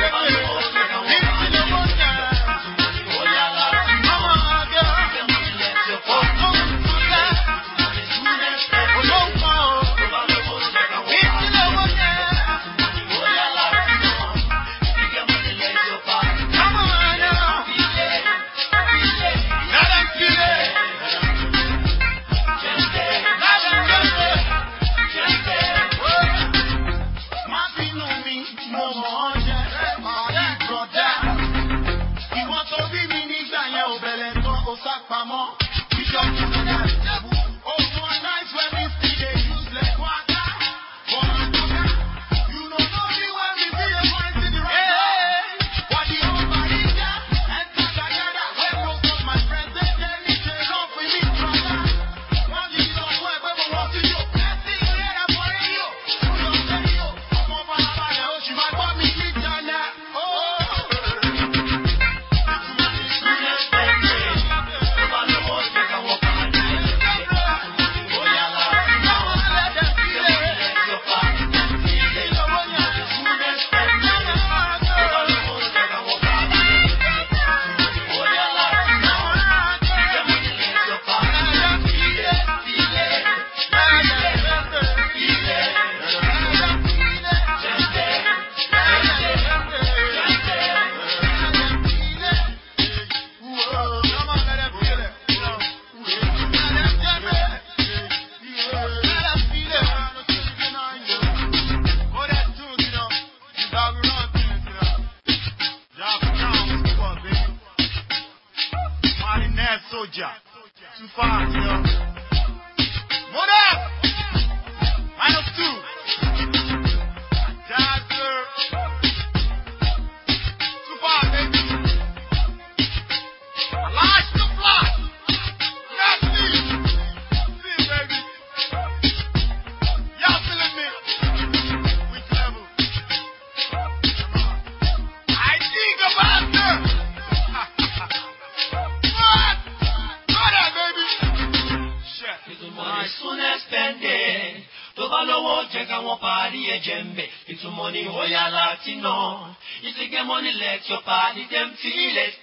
Vamos. Everything. Soldier. Too far, you know. What up? Minus two. Súnẹ́ spẹ́ndẹ̀ tó bá lówó jẹ́ káwọn parí ẹ̀jẹ̀ ń bẹ̀. Ìtumọ̀ ní ọ̀yà láti nà ìsìnkẹ́ mọ́ni let your party dem feel it